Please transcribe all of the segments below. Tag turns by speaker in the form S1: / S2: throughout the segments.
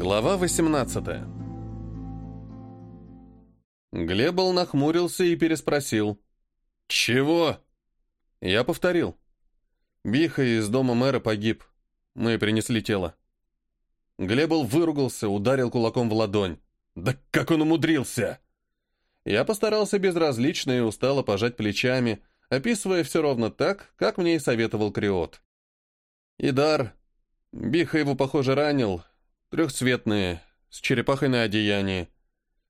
S1: Глава 18 Глебл нахмурился и переспросил. «Чего?» Я повторил. Биха из дома мэра погиб. Мы принесли тело. Глебл выругался, ударил кулаком в ладонь. «Да как он умудрился!» Я постарался безразлично и устало пожать плечами, описывая все ровно так, как мне и советовал Криот. Идар. Биха его, похоже, ранил, Трехцветные, с черепахой на одеянии.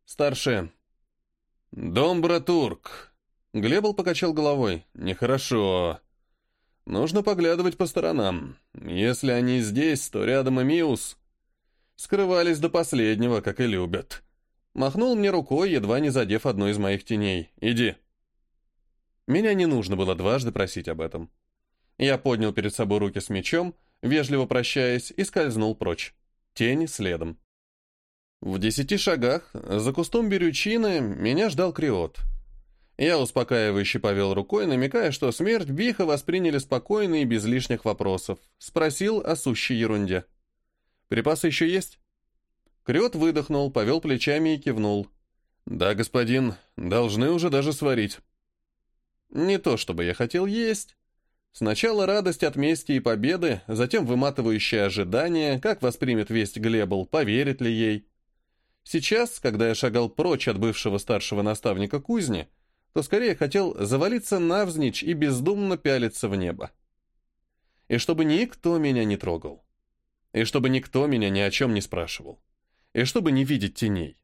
S1: Старшая. Дом Братурк. Глебл покачал головой. Нехорошо. Нужно поглядывать по сторонам. Если они здесь, то рядом и Миус. Скрывались до последнего, как и любят. Махнул мне рукой, едва не задев одну из моих теней. «Иди». Меня не нужно было дважды просить об этом. Я поднял перед собой руки с мечом, вежливо прощаясь, и скользнул прочь. Тень следом. В десяти шагах, за кустом берючины, меня ждал Криот. Я успокаивающе повел рукой, намекая, что смерть Биха восприняли спокойно и без лишних вопросов. Спросил о сущей ерунде. «Припасы еще есть?» Криот выдохнул, повел плечами и кивнул. «Да, господин, должны уже даже сварить». Не то, чтобы я хотел есть, Сначала радость от мести и победы, затем выматывающее ожидание, как воспримет весть Глебл, поверит ли ей. Сейчас, когда я шагал прочь от бывшего старшего наставника кузни, то скорее хотел завалиться навзничь и бездумно пялиться в небо. И чтобы никто меня не трогал. И чтобы никто меня ни о чем не спрашивал. И чтобы не видеть теней.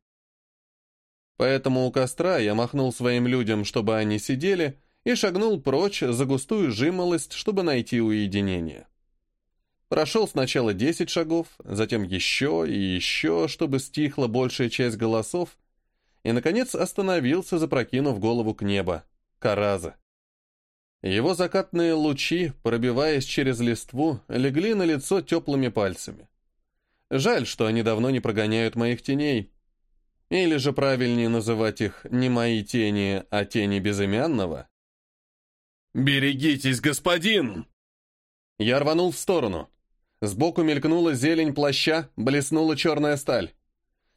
S1: Поэтому у костра я махнул своим людям, чтобы они сидели, и шагнул прочь за густую жимолость, чтобы найти уединение. Прошел сначала десять шагов, затем еще и еще, чтобы стихла большая часть голосов, и, наконец, остановился, запрокинув голову к небу. Караза. Его закатные лучи, пробиваясь через листву, легли на лицо теплыми пальцами. Жаль, что они давно не прогоняют моих теней. Или же правильнее называть их не мои тени, а тени безымянного. «Берегитесь, господин!» Я рванул в сторону. Сбоку мелькнула зелень плаща, блеснула черная сталь.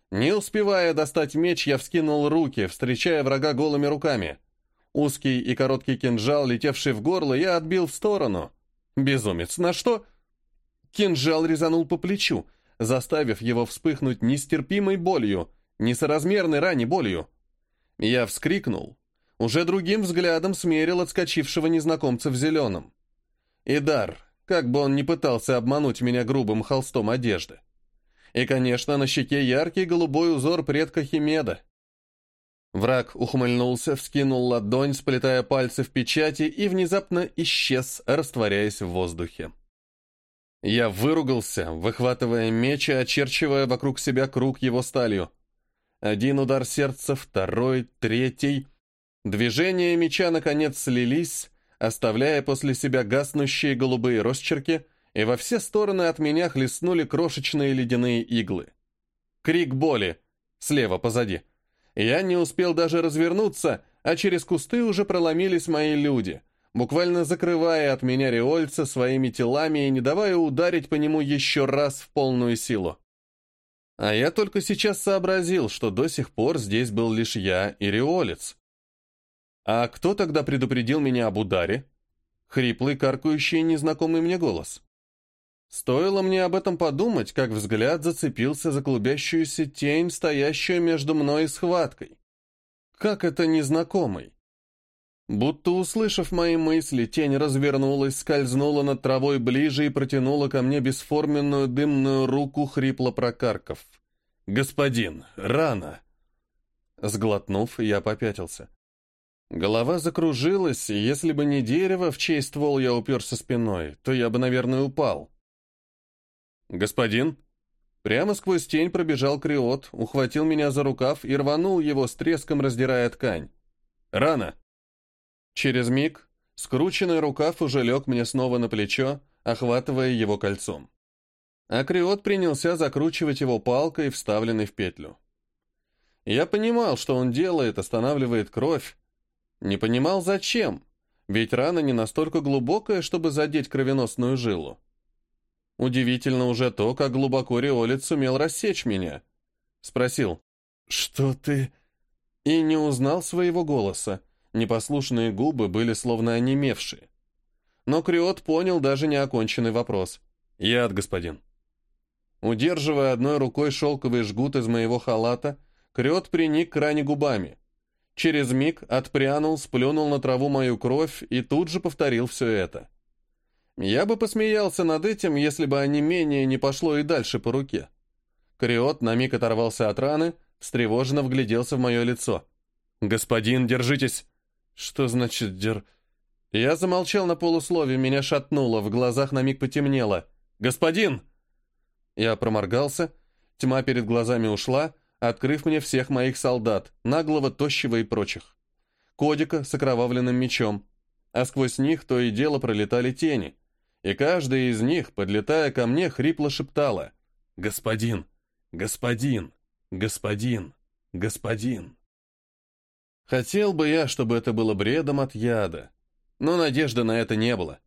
S1: Не успевая достать меч, я вскинул руки, встречая врага голыми руками. Узкий и короткий кинжал, летевший в горло, я отбил в сторону. Безумец, на что? Кинжал резанул по плечу, заставив его вспыхнуть нестерпимой болью, несоразмерной ране болью. Я вскрикнул, уже другим взглядом смерил отскочившего незнакомца в зеленом. Идар, как бы он ни пытался обмануть меня грубым холстом одежды. И, конечно, на щеке яркий голубой узор предка Химеда. Враг ухмыльнулся, вскинул ладонь, сплетая пальцы в печати, и внезапно исчез, растворяясь в воздухе. Я выругался, выхватывая меч и очерчивая вокруг себя круг его сталью. Один удар сердца, второй, третий — Движения меча наконец слились, оставляя после себя гаснущие голубые росчерки, и во все стороны от меня хлестнули крошечные ледяные иглы. Крик боли. Слева, позади. Я не успел даже развернуться, а через кусты уже проломились мои люди, буквально закрывая от меня Риольца своими телами и не давая ударить по нему еще раз в полную силу. А я только сейчас сообразил, что до сих пор здесь был лишь я и Риолец. А кто тогда предупредил меня об ударе? Хриплый, каркающий, незнакомый мне голос. Стоило мне об этом подумать, как взгляд зацепился за клубящуюся тень, стоящую между мной и схваткой. Как это незнакомый? Будто услышав мои мысли, тень развернулась, скользнула над травой ближе и протянула ко мне бесформенную дымную руку, хрипло прокарков. «Господин, рано!» Сглотнув, я попятился. Голова закружилась, и если бы не дерево, в чей ствол я уперся спиной, то я бы, наверное, упал. «Господин?» Прямо сквозь тень пробежал криот, ухватил меня за рукав и рванул его с треском, раздирая ткань. «Рано!» Через миг скрученный рукав уже лег мне снова на плечо, охватывая его кольцом. А криот принялся закручивать его палкой, вставленной в петлю. Я понимал, что он делает, останавливает кровь, не понимал, зачем, ведь рана не настолько глубокая, чтобы задеть кровеносную жилу. Удивительно уже то, как глубоко Риолит сумел рассечь меня. Спросил, «Что ты...» И не узнал своего голоса. Непослушные губы были словно онемевшие. Но Криот понял даже неоконченный вопрос. «Яд, господин». Удерживая одной рукой шелковый жгут из моего халата, Криот приник к ране губами. Через миг отпрянул, сплюнул на траву мою кровь и тут же повторил все это. Я бы посмеялся над этим, если бы онемение не пошло и дальше по руке. Криот на миг оторвался от раны, встревоженно вгляделся в мое лицо. «Господин, держитесь!» «Что значит дер...» Я замолчал на полуслове, меня шатнуло, в глазах на миг потемнело. «Господин!» Я проморгался, тьма перед глазами ушла, открыв мне всех моих солдат, наглого, тощего и прочих. Кодика с окровавленным мечом, а сквозь них то и дело пролетали тени, и каждая из них, подлетая ко мне, хрипло шептала «Господин! Господин! Господин! Господин!» Хотел бы я, чтобы это было бредом от яда, но надежды на это не было.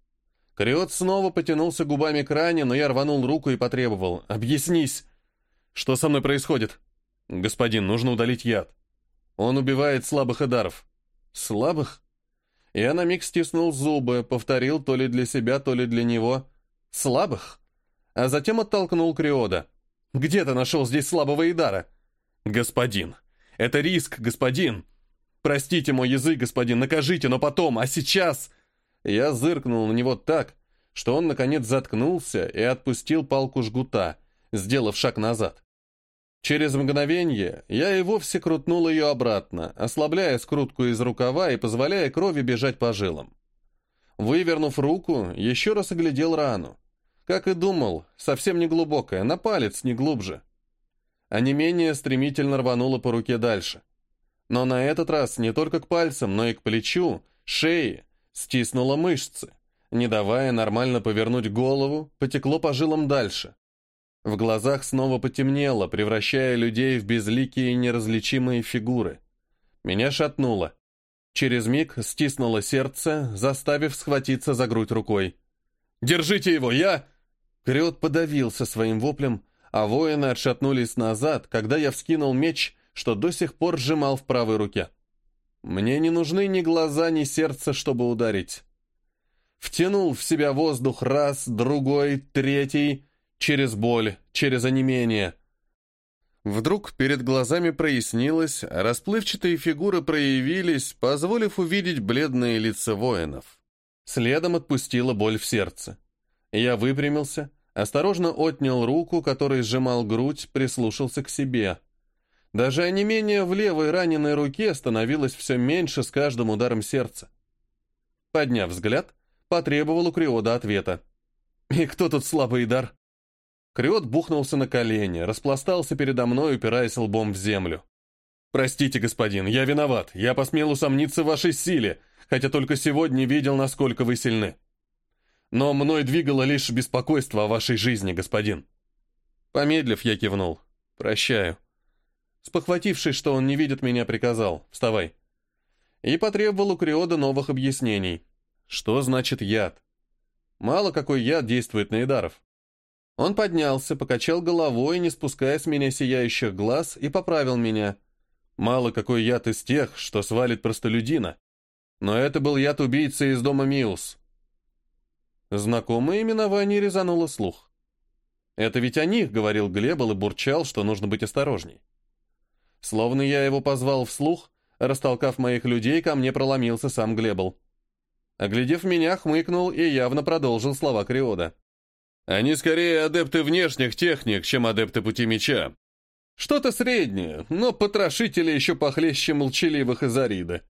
S1: Криот снова потянулся губами к ране, но я рванул руку и потребовал. «Объяснись! Что со мной происходит?» «Господин, нужно удалить яд. Он убивает слабых эдаров». «Слабых?» Я на миг стиснул зубы, повторил то ли для себя, то ли для него. «Слабых?» А затем оттолкнул Криода. «Где ты нашел здесь слабого Идара?» «Господин! Это риск, господин! Простите мой язык, господин, накажите, но потом, а сейчас...» Я зыркнул на него так, что он, наконец, заткнулся и отпустил палку жгута, сделав шаг назад. Через мгновение я и вовсе крутнул ее обратно, ослабляя скрутку из рукава и позволяя крови бежать по жилам. Вывернув руку, еще раз оглядел рану. Как и думал, совсем не глубокая, на палец не глубже. А не менее стремительно рвануло по руке дальше. Но на этот раз не только к пальцам, но и к плечу, шее, стиснуло мышцы, не давая нормально повернуть голову, потекло по жилам дальше. В глазах снова потемнело, превращая людей в безликие неразличимые фигуры. Меня шатнуло. Через миг стиснуло сердце, заставив схватиться за грудь рукой. «Держите его, я...» Крет подавился своим воплем, а воины отшатнулись назад, когда я вскинул меч, что до сих пор сжимал в правой руке. Мне не нужны ни глаза, ни сердце, чтобы ударить. Втянул в себя воздух раз, другой, третий, через боль, через онемение. Вдруг перед глазами прояснилось, расплывчатые фигуры проявились, позволив увидеть бледные лица воинов. Следом отпустила боль в сердце. Я выпрямился, осторожно отнял руку, которой сжимал грудь, прислушался к себе — даже онемение в левой раненой руке становилось все меньше с каждым ударом сердца. Подняв взгляд, потребовал у Криода ответа. «И кто тут слабый дар?» Криот бухнулся на колени, распластался передо мной, упираясь лбом в землю. «Простите, господин, я виноват. Я посмел усомниться в вашей силе, хотя только сегодня видел, насколько вы сильны. Но мной двигало лишь беспокойство о вашей жизни, господин». Помедлив, я кивнул. «Прощаю». Спохватившись, что он не видит меня, приказал «Вставай». И потребовал у Криода новых объяснений. Что значит яд? Мало какой яд действует на Идаров. Он поднялся, покачал головой, не спуская с меня сияющих глаз, и поправил меня. Мало какой яд из тех, что свалит простолюдина. Но это был яд убийцы из дома Миус. Знакомое именование резануло слух. Это ведь о них, говорил Глебл и бурчал, что нужно быть осторожней. Словно я его позвал вслух, растолкав моих людей, ко мне проломился сам Глебл. Оглядев меня, хмыкнул и явно продолжил слова Криода. «Они скорее адепты внешних техник, чем адепты пути меча. Что-то среднее, но потрошители еще похлеще молчаливых из Арида.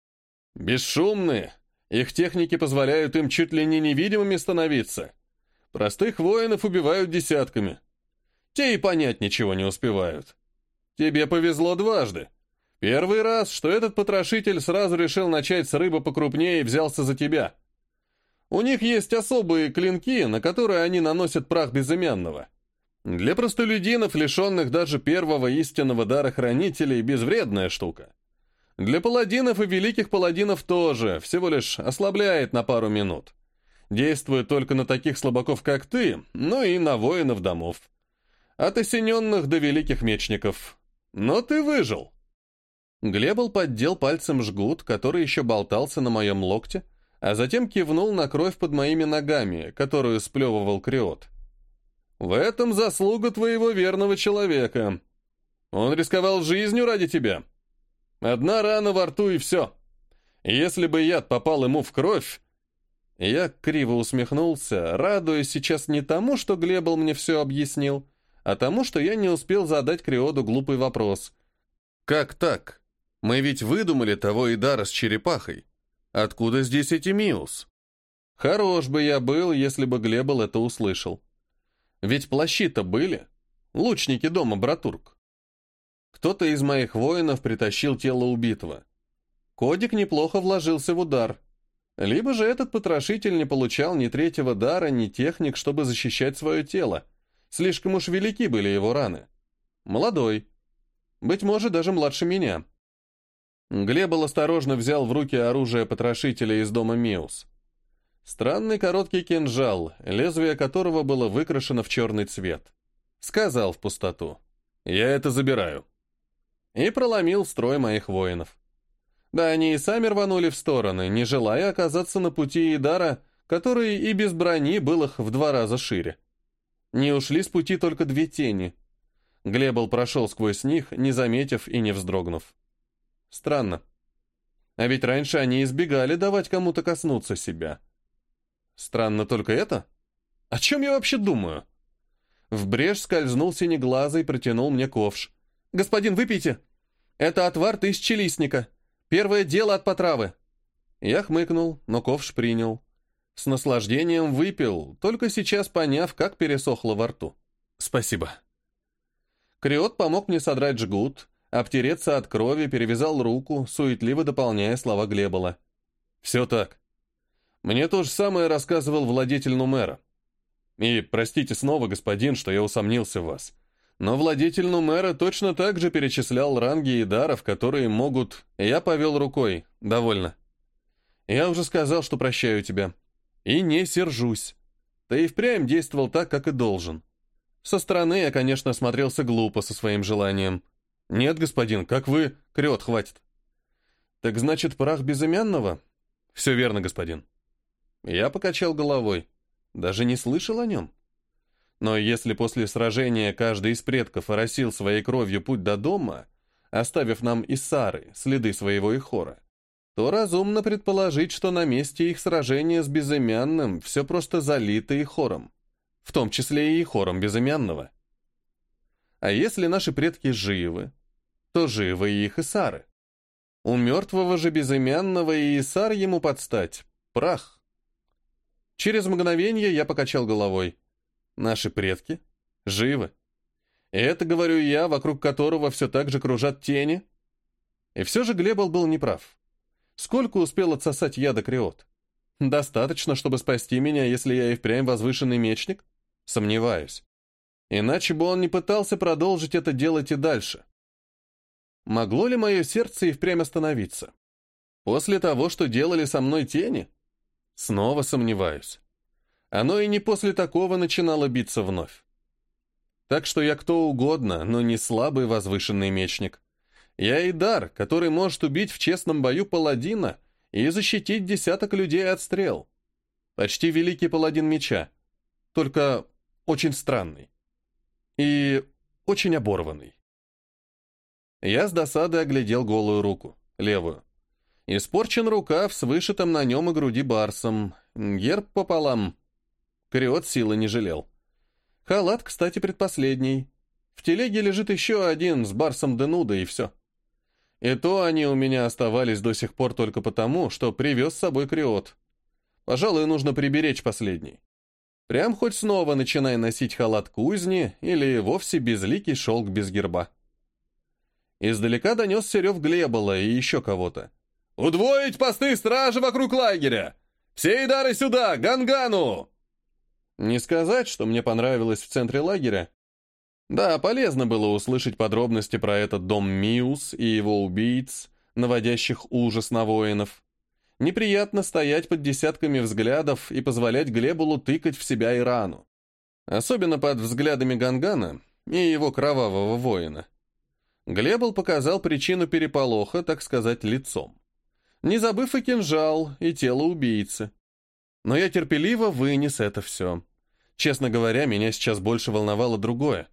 S1: Бесшумные, их техники позволяют им чуть ли не невидимыми становиться. Простых воинов убивают десятками. Те и понять ничего не успевают. Тебе повезло дважды. Первый раз, что этот потрошитель сразу решил начать с рыбы покрупнее и взялся за тебя. У них есть особые клинки, на которые они наносят прах безымянного. Для простолюдинов, лишенных даже первого истинного дара хранителей, безвредная штука. Для паладинов и великих паладинов тоже, всего лишь ослабляет на пару минут. Действует только на таких слабаков, как ты, ну и на воинов домов. От осененных до великих мечников. Но ты выжил. Глебл поддел пальцем жгут, который еще болтался на моем локте, а затем кивнул на кровь под моими ногами, которую сплевывал Криот. «В этом заслуга твоего верного человека. Он рисковал жизнью ради тебя. Одна рана во рту и все. Если бы яд попал ему в кровь...» Я криво усмехнулся, радуясь сейчас не тому, что Глебл мне все объяснил, а тому, что я не успел задать Криоду глупый вопрос. «Как так? Мы ведь выдумали того Идара с черепахой. Откуда здесь эти Миус?» Хорош бы я был, если бы Глебл это услышал. Ведь плащи-то были. Лучники дома Братург. Кто-то из моих воинов притащил тело убитого. Кодик неплохо вложился в удар. Либо же этот потрошитель не получал ни третьего дара, ни техник, чтобы защищать свое тело. Слишком уж велики были его раны. Молодой. Быть может, даже младше меня. Глебл осторожно взял в руки оружие потрошителя из дома Миус. Странный короткий кинжал, лезвие которого было выкрашено в черный цвет. Сказал в пустоту. «Я это забираю». И проломил строй моих воинов. Да они и сами рванули в стороны, не желая оказаться на пути Идара, который и без брони был их в два раза шире. Не ушли с пути только две тени. Глебл прошел сквозь них, не заметив и не вздрогнув. Странно. А ведь раньше они избегали давать кому-то коснуться себя. Странно только это? О чем я вообще думаю? В брешь скользнул синеглазый и протянул мне ковш. «Господин, выпейте! Это отвар тысячелистника. Первое дело от потравы». Я хмыкнул, но ковш принял. С наслаждением выпил, только сейчас поняв, как пересохло во рту. «Спасибо». Криот помог мне содрать жгут, обтереться от крови, перевязал руку, суетливо дополняя слова Глебола. «Все так. Мне то же самое рассказывал владетель Нумера. И простите снова, господин, что я усомнился в вас. Но владетель Нумера точно так же перечислял ранги и даров, которые могут... Я повел рукой. Довольно. Я уже сказал, что прощаю тебя. И не сержусь. Ты и впрямь действовал так, как и должен. Со стороны я, конечно, смотрелся глупо со своим желанием. Нет, господин, как вы... Крет, хватит. Так значит, прах безымянного? Все верно, господин. Я покачал головой. Даже не слышал о нем. Но если после сражения каждый из предков оросил своей кровью путь до дома, оставив нам Иссары, следы своего Ихора, то разумно предположить, что на месте их сражения с Безымянным все просто залито Ихором, в том числе и Ихором Безымянного. А если наши предки живы, то живы и их Исары. У мертвого же Безымянного и Исар ему подстать — прах. Через мгновение я покачал головой. Наши предки живы. Это, говорю я, вокруг которого все так же кружат тени. И все же Глебл был неправ. Сколько успел отсосать яда Криот? Достаточно, чтобы спасти меня, если я и впрямь возвышенный мечник? Сомневаюсь. Иначе бы он не пытался продолжить это делать и дальше. Могло ли мое сердце и впрямь остановиться? После того, что делали со мной тени? Снова сомневаюсь. Оно и не после такого начинало биться вновь. Так что я кто угодно, но не слабый возвышенный мечник. Я и дар, который может убить в честном бою паладина и защитить десяток людей от стрел. Почти великий паладин меча. Только очень странный. И очень оборванный. Я с досадой оглядел голую руку, левую. Испорчен рукав с вышитым на нем и груди барсом. Герб пополам. Кариот силы не жалел. Халат, кстати, предпоследний. В телеге лежит еще один с Барсом Денуда, и все. И то они у меня оставались до сих пор только потому, что привез с собой Криот. Пожалуй, нужно приберечь последний. Прям хоть снова начинай носить халат кузни или вовсе безликий шелк без герба. Издалека донес Серев Глебола и еще кого-то. «Удвоить посты стражи вокруг лагеря! Все идары сюда, Гангану!» Не сказать, что мне понравилось в центре лагеря. Да, полезно было услышать подробности про этот дом Миус и его убийц, наводящих ужас на воинов. Неприятно стоять под десятками взглядов и позволять Глебулу тыкать в себя и рану. Особенно под взглядами Гангана и его кровавого воина. Глебул показал причину переполоха, так сказать, лицом. Не забыв и кинжал, и тело убийцы. Но я терпеливо вынес это все. Честно говоря, меня сейчас больше волновало другое.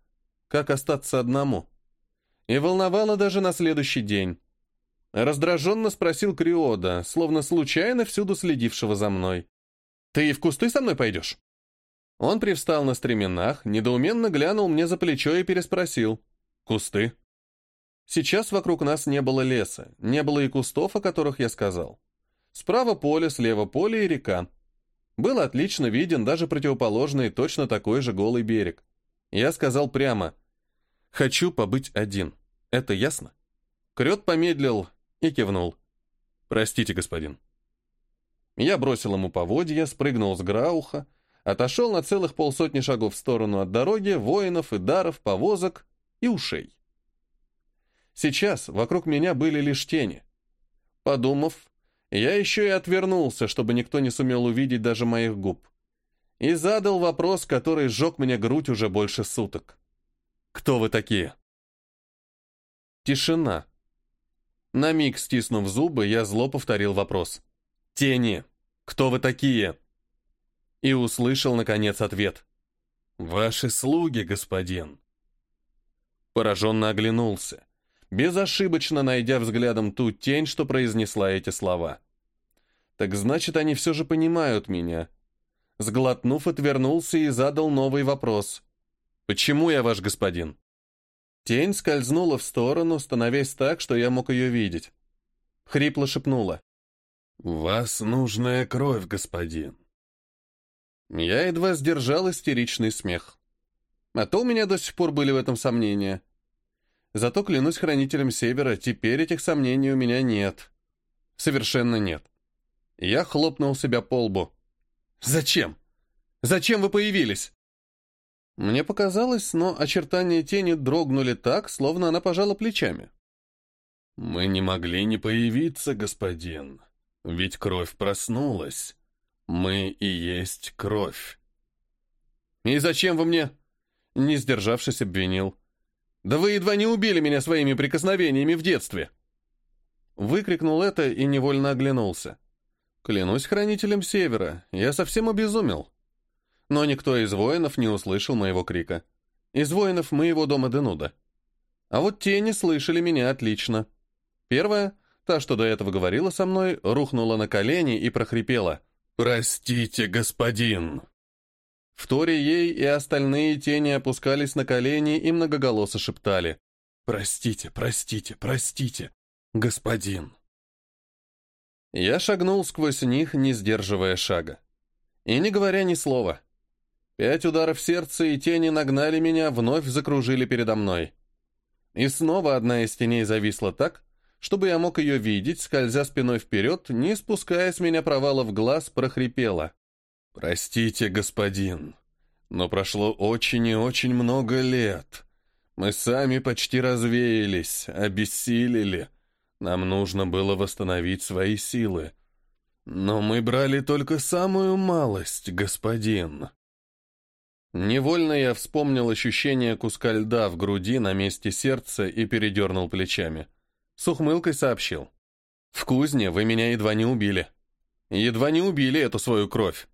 S1: Как остаться одному? И волновало даже на следующий день. Раздраженно спросил Криода, словно случайно всюду следившего за мной. «Ты в кусты со мной пойдешь?» Он привстал на стременах, недоуменно глянул мне за плечо и переспросил. «Кусты?» Сейчас вокруг нас не было леса, не было и кустов, о которых я сказал. Справа поле, слева поле и река. Был отлично виден даже противоположный, точно такой же голый берег. Я сказал прямо «Хочу побыть один. Это ясно?» Крет помедлил и кивнул. «Простите, господин». Я бросил ему поводья, спрыгнул с грауха, отошел на целых полсотни шагов в сторону от дороги, воинов и даров, повозок и ушей. Сейчас вокруг меня были лишь тени. Подумав, я еще и отвернулся, чтобы никто не сумел увидеть даже моих губ. И задал вопрос, который сжег мне грудь уже больше суток. «Кто вы такие?» Тишина. На миг стиснув зубы, я зло повторил вопрос. «Тени! Кто вы такие?» И услышал, наконец, ответ. «Ваши слуги, господин». Пораженно оглянулся безошибочно найдя взглядом ту тень, что произнесла эти слова. Так значит, они все же понимают меня. Сглотнув, отвернулся и задал новый вопрос. «Почему я ваш господин?» Тень скользнула в сторону, становясь так, что я мог ее видеть. Хрипло шепнула. «Вас нужная кровь, господин». Я едва сдержал истеричный смех. А то у меня до сих пор были в этом сомнения. Зато, клянусь хранителем Севера, теперь этих сомнений у меня нет. Совершенно нет. Я хлопнул себя по лбу. «Зачем? Зачем вы появились?» Мне показалось, но очертания тени дрогнули так, словно она пожала плечами. «Мы не могли не появиться, господин, ведь кровь проснулась. Мы и есть кровь». «И зачем вы мне?» Не сдержавшись, обвинил. Да вы едва не убили меня своими прикосновениями в детстве!» Выкрикнул это и невольно оглянулся. Клянусь хранителем Севера, я совсем обезумел. Но никто из воинов не услышал моего крика. Из воинов моего дома Денуда. А вот те не слышали меня отлично. Первая, та, что до этого говорила со мной, рухнула на колени и прохрипела. «Простите, господин!» В ей и остальные тени опускались на колени и многоголосо шептали «Простите, простите, простите, господин». Я шагнул сквозь них, не сдерживая шага. И не говоря ни слова. Пять ударов сердца и тени нагнали меня, вновь закружили передо мной. И снова одна из теней зависла так, чтобы я мог ее видеть, скользя спиной вперед, не спуская с меня провала в глаз, прохрипела. «Простите, господин, но прошло очень и очень много лет. Мы сами почти развеялись, обессилели. Нам нужно было восстановить свои силы. Но мы брали только самую малость, господин». Невольно я вспомнил ощущение куска льда в груди на месте сердца и передернул плечами. С ухмылкой сообщил. «В кузне вы меня едва не убили. Едва не убили эту свою кровь.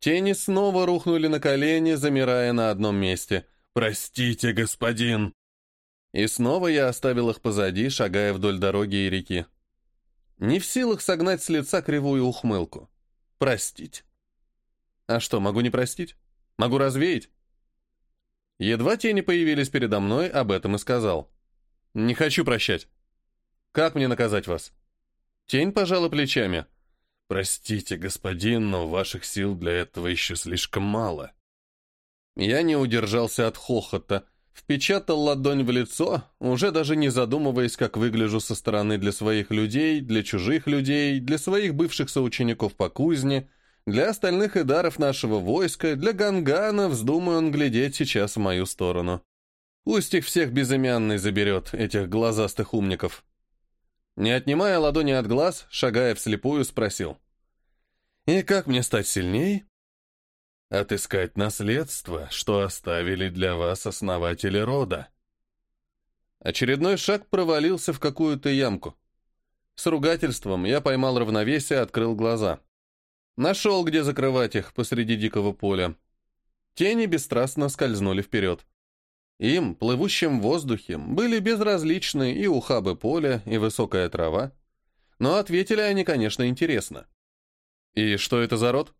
S1: Тени снова рухнули на колени, замирая на одном месте. «Простите, господин!» И снова я оставил их позади, шагая вдоль дороги и реки. Не в силах согнать с лица кривую ухмылку. Простить. А что, могу не простить? Могу развеять? Едва тени появились передо мной, об этом и сказал. Не хочу прощать. Как мне наказать вас? Тень пожала плечами. «Простите, господин, но ваших сил для этого еще слишком мало». Я не удержался от хохота, впечатал ладонь в лицо, уже даже не задумываясь, как выгляжу со стороны для своих людей, для чужих людей, для своих бывших соучеников по кузне, для остальных идаров нашего войска, для Гангана, вздумаю он глядеть сейчас в мою сторону. Пусть их всех безымянный заберет, этих глазастых умников. Не отнимая ладони от глаз, шагая вслепую, спросил. «И как мне стать сильней?» «Отыскать наследство, что оставили для вас основатели рода». Очередной шаг провалился в какую-то ямку. С ругательством я поймал равновесие, открыл глаза. Нашел, где закрывать их посреди дикого поля. Тени бесстрастно скользнули вперед. Им, плывущим в воздухе, были безразличны и ухабы поля, и высокая трава. Но ответили они, конечно, интересно. «И что это за род?»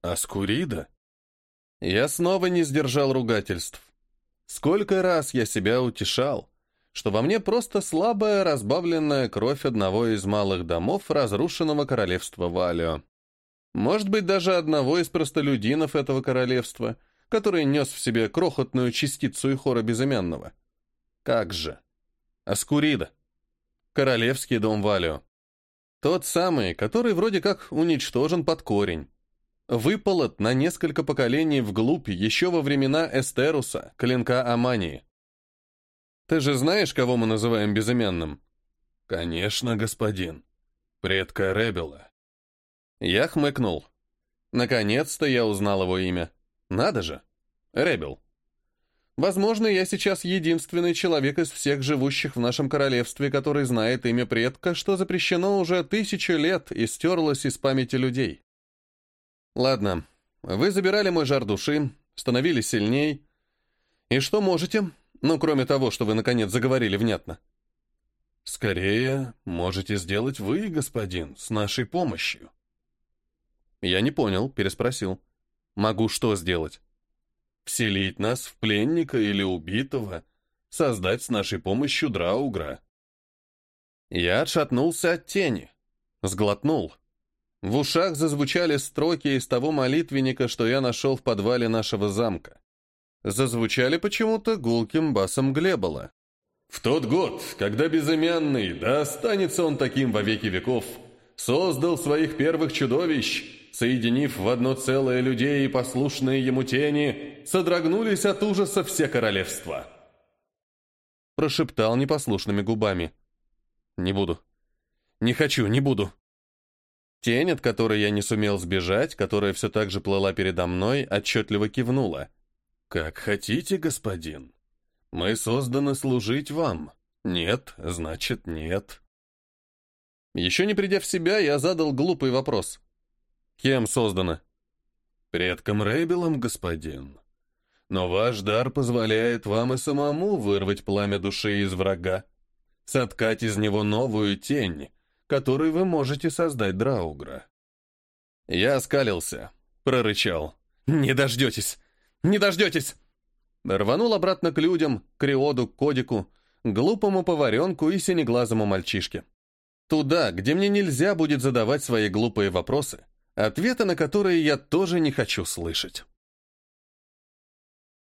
S1: «Аскурида». Я снова не сдержал ругательств. Сколько раз я себя утешал, что во мне просто слабая разбавленная кровь одного из малых домов разрушенного королевства Валио. Может быть, даже одного из простолюдинов этого королевства, который нес в себе крохотную частицу и хора безымянного. Как же? Аскурида. Королевский дом Валио. Тот самый, который вроде как уничтожен под корень. Выполот на несколько поколений вглубь еще во времена Эстеруса, клинка Амании. Ты же знаешь, кого мы называем безымянным? Конечно, господин. Предка Ребела. Я хмыкнул. Наконец-то я узнал его имя. Надо же. Ребел. Возможно, я сейчас единственный человек из всех живущих в нашем королевстве, который знает имя предка, что запрещено уже тысячу лет и стерлось из памяти людей. Ладно, вы забирали мой жар души, становились сильней. И что можете? Ну, кроме того, что вы, наконец, заговорили внятно. Скорее, можете сделать вы, господин, с нашей помощью. Я не понял, переспросил. Могу что сделать? Вселить нас в пленника или убитого, создать с нашей помощью Драугра. Я отшатнулся от тени, сглотнул. В ушах зазвучали строки из того молитвенника, что я нашел в подвале нашего замка. Зазвучали почему-то гулким басом Глебола. «В тот год, когда безымянный, да останется он таким во веки веков, создал своих первых чудовищ, соединив в одно целое людей и послушные ему тени, содрогнулись от ужаса все королевства. Прошептал непослушными губами. «Не буду. Не хочу, не буду». Тень, от которой я не сумел сбежать, которая все так же плыла передо мной, отчетливо кивнула. «Как хотите, господин. Мы созданы служить вам. Нет, значит, нет». Еще не придя в себя, я задал глупый вопрос. Кем создано? Предком Рейбелом, господин. Но ваш дар позволяет вам и самому вырвать пламя души из врага, соткать из него новую тень, которой вы можете создать Драугра. Я оскалился, прорычал. «Не дождетесь! Не дождетесь!» Рванул обратно к людям, к Риоду, к Кодику, глупому поваренку и синеглазому мальчишке. Туда, где мне нельзя будет задавать свои глупые вопросы, ответы на которые я тоже не хочу слышать.